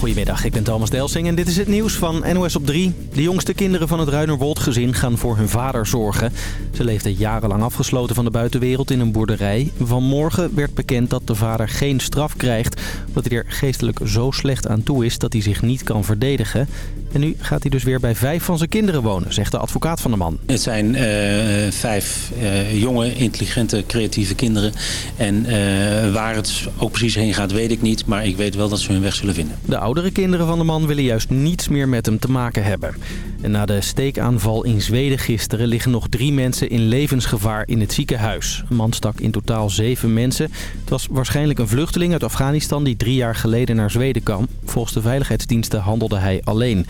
Goedemiddag, ik ben Thomas Delsing en dit is het nieuws van NOS op 3. De jongste kinderen van het Ruinerwold-gezin gaan voor hun vader zorgen. Ze leefden jarenlang afgesloten van de buitenwereld in een boerderij. Vanmorgen werd bekend dat de vader geen straf krijgt... omdat hij er geestelijk zo slecht aan toe is dat hij zich niet kan verdedigen. En nu gaat hij dus weer bij vijf van zijn kinderen wonen, zegt de advocaat van de man. Het zijn uh, vijf uh, jonge, intelligente, creatieve kinderen. En uh, waar het ook precies heen gaat, weet ik niet. Maar ik weet wel dat ze hun weg zullen vinden. De oudere kinderen van de man willen juist niets meer met hem te maken hebben. En na de steekaanval in Zweden gisteren liggen nog drie mensen in levensgevaar in het ziekenhuis. Een man stak in totaal zeven mensen. Het was waarschijnlijk een vluchteling uit Afghanistan die drie jaar geleden naar Zweden kwam. Volgens de veiligheidsdiensten handelde hij alleen.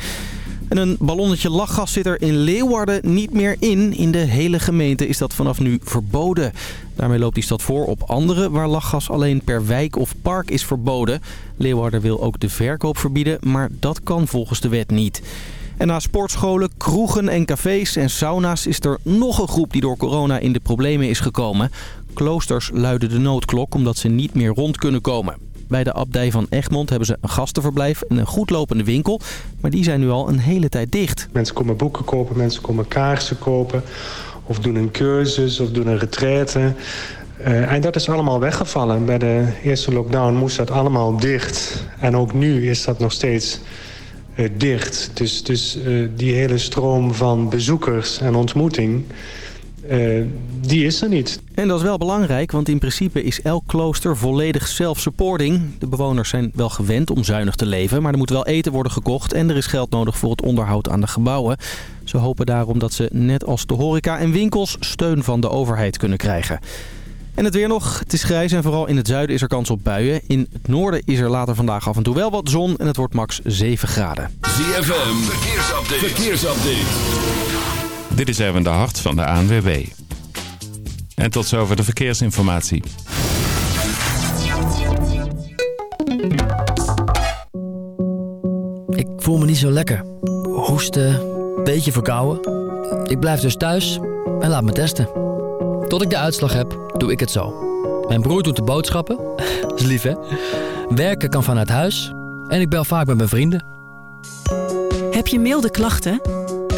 En een ballonnetje lachgas zit er in Leeuwarden niet meer in. In de hele gemeente is dat vanaf nu verboden. Daarmee loopt die stad voor op andere waar lachgas alleen per wijk of park is verboden. Leeuwarden wil ook de verkoop verbieden, maar dat kan volgens de wet niet. En na sportscholen, kroegen en cafés en sauna's is er nog een groep die door corona in de problemen is gekomen. Kloosters luiden de noodklok omdat ze niet meer rond kunnen komen. Bij de abdij van Egmond hebben ze een gastenverblijf en een goedlopende winkel. Maar die zijn nu al een hele tijd dicht. Mensen komen boeken kopen, mensen komen kaarsen kopen. Of doen een cursus of doen een retraite. Uh, en dat is allemaal weggevallen. Bij de eerste lockdown moest dat allemaal dicht. En ook nu is dat nog steeds uh, dicht. Dus, dus uh, die hele stroom van bezoekers en ontmoeting... Uh, die is er niet. En dat is wel belangrijk, want in principe is elk klooster volledig self-supporting. De bewoners zijn wel gewend om zuinig te leven, maar er moet wel eten worden gekocht... en er is geld nodig voor het onderhoud aan de gebouwen. Ze hopen daarom dat ze, net als de horeca en winkels, steun van de overheid kunnen krijgen. En het weer nog. Het is grijs en vooral in het zuiden is er kans op buien. In het noorden is er later vandaag af en toe wel wat zon en het wordt max 7 graden. ZFM, verkeersupdate. verkeersupdate. Dit is even de hart van de ANWB. En tot zover de verkeersinformatie. Ik voel me niet zo lekker. Hoesten, beetje verkouden. Ik blijf dus thuis en laat me testen. Tot ik de uitslag heb, doe ik het zo. Mijn broer doet de boodschappen. is lief, hè? Werken kan vanuit huis. En ik bel vaak met mijn vrienden. Heb je milde klachten?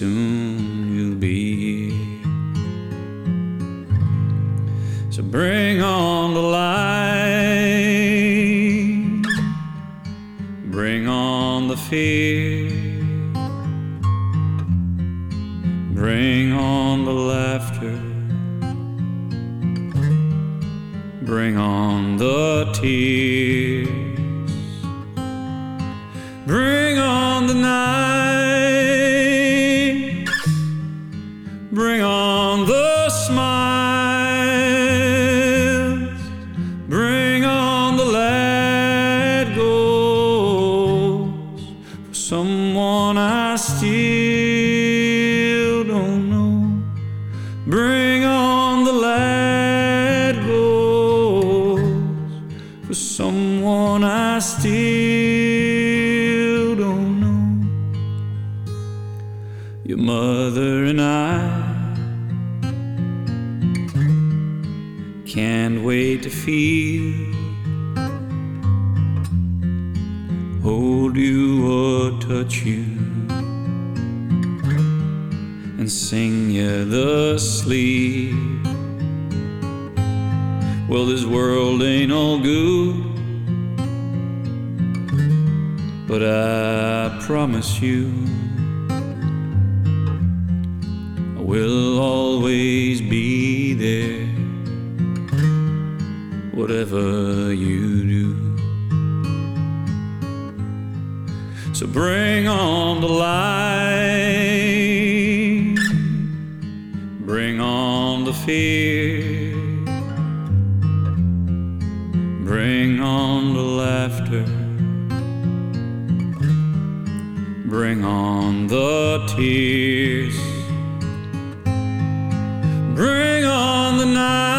soon you'll be here. So bring on the light, bring on the fear. Bring on the laughter. Bring on the tears. Bring on the night.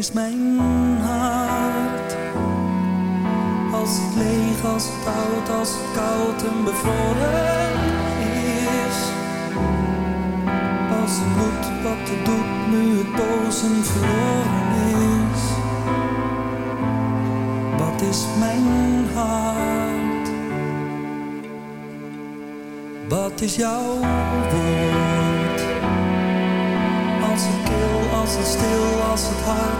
is mijn hart. Als het leeg, als het oud, als het koud en bevroren is. Als het bloed wat het doet nu het boos en verloren is. Wat is mijn hart? Wat is jouw woord? als het kil, als het stil, als het hart.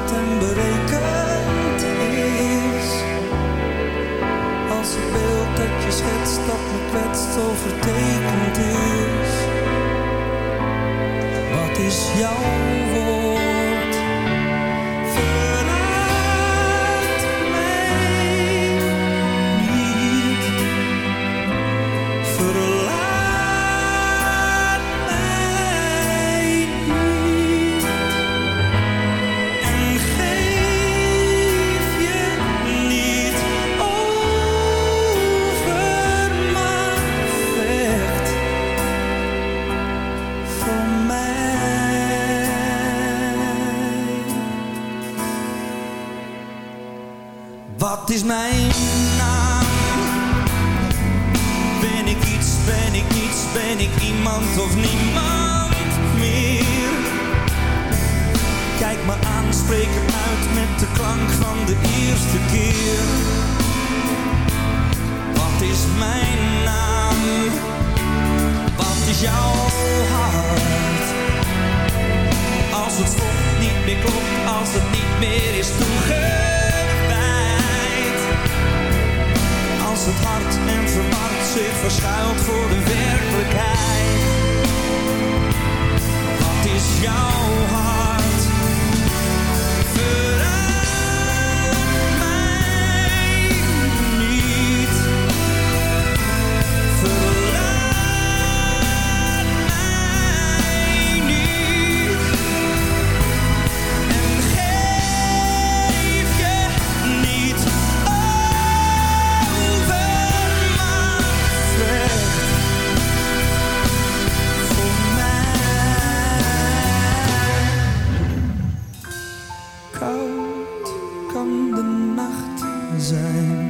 Het bed zo vertekend is. Wat is jouw woord? sein.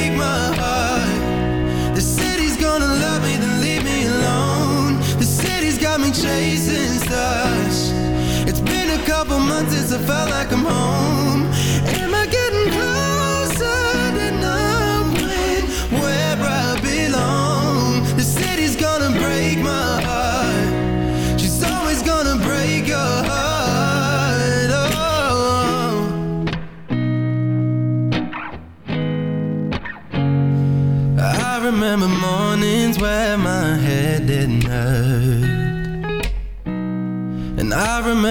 I felt like I'm home.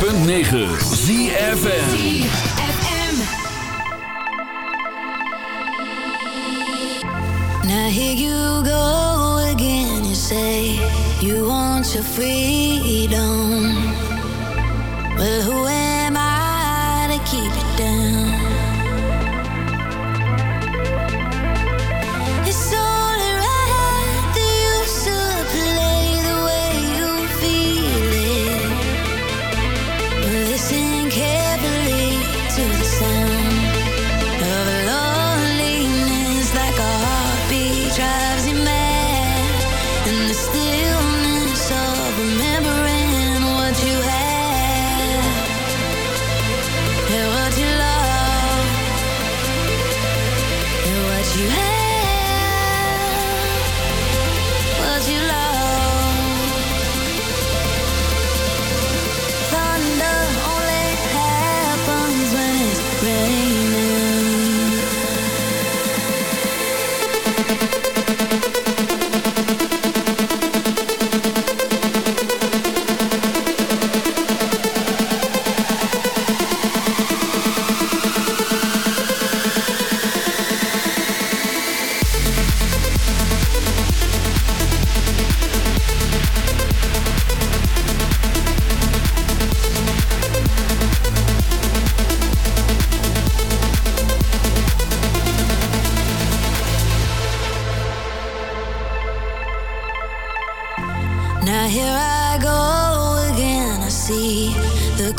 106.9 ZFN Now here you go again, you say you want your freedom.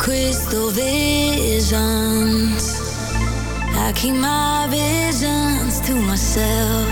crystal visions. I keep my visions to myself.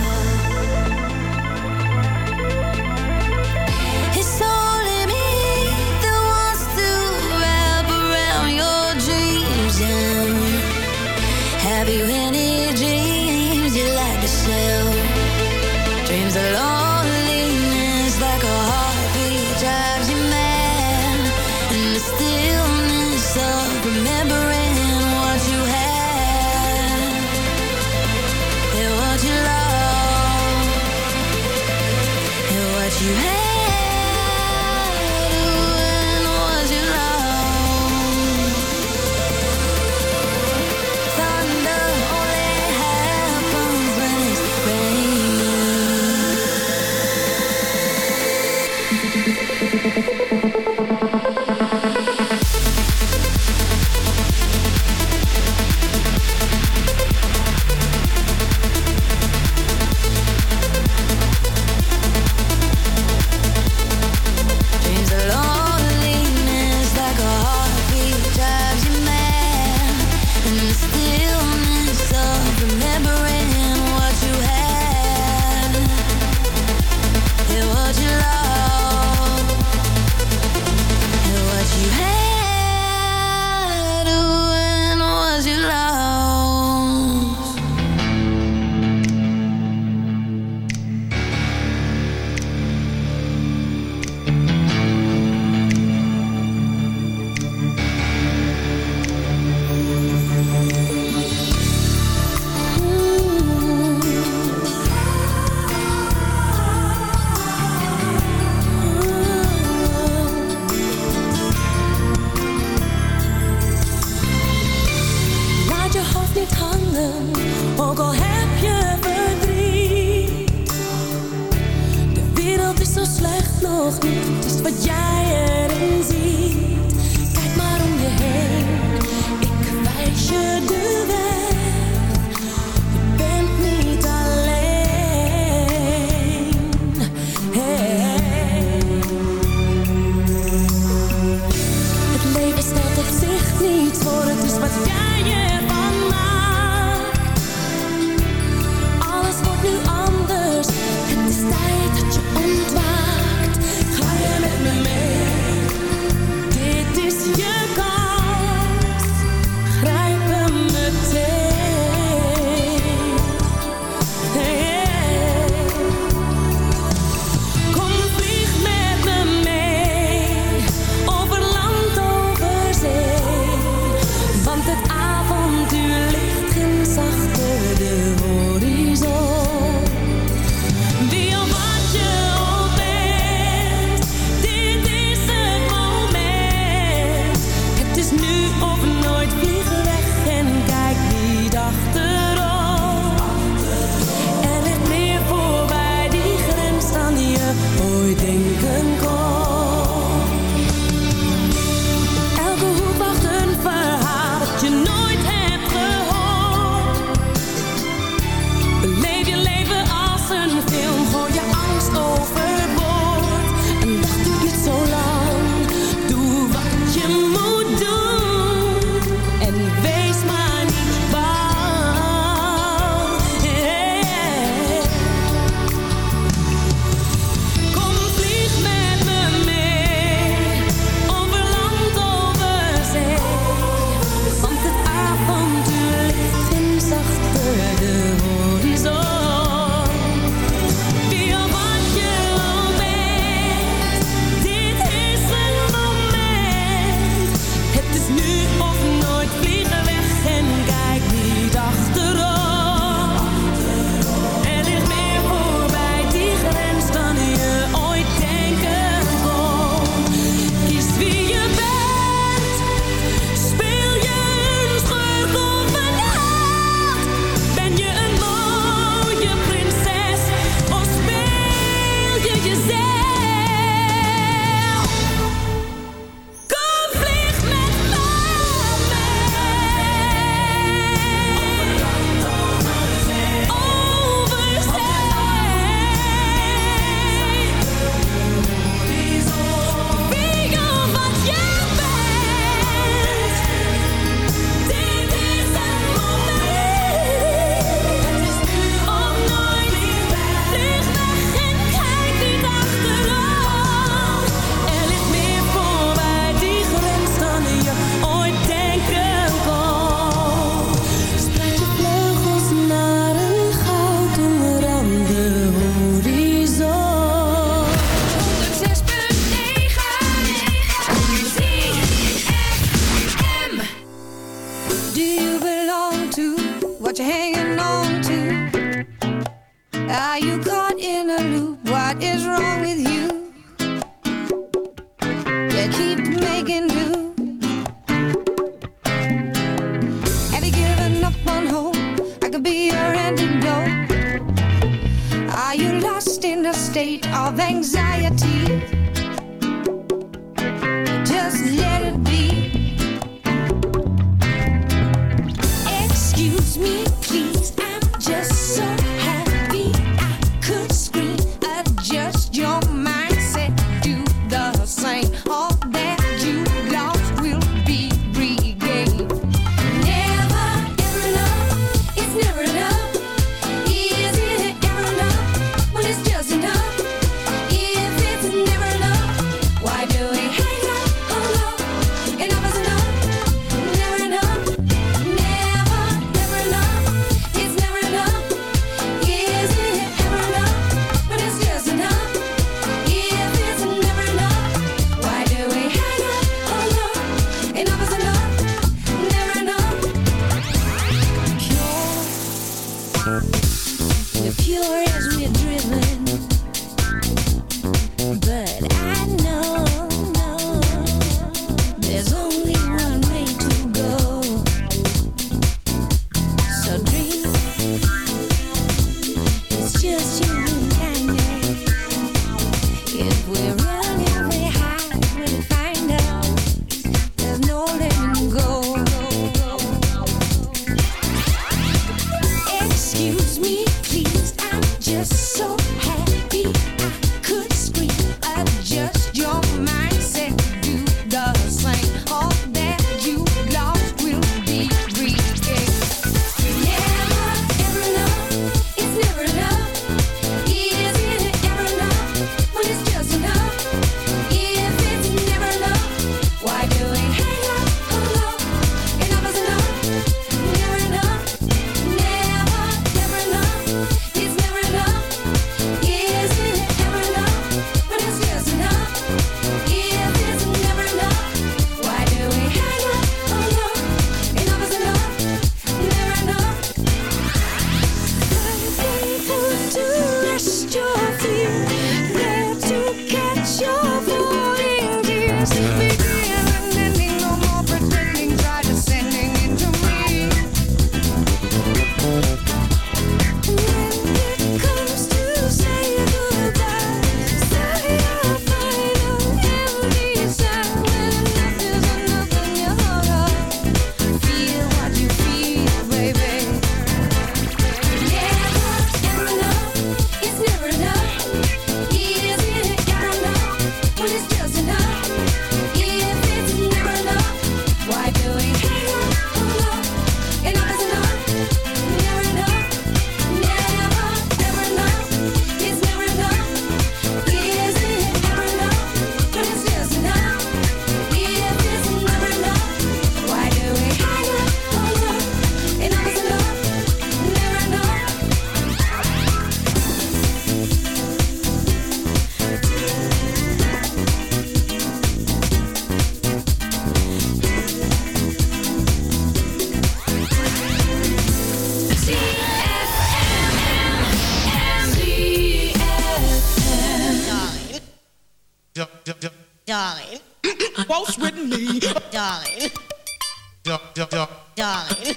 Darling.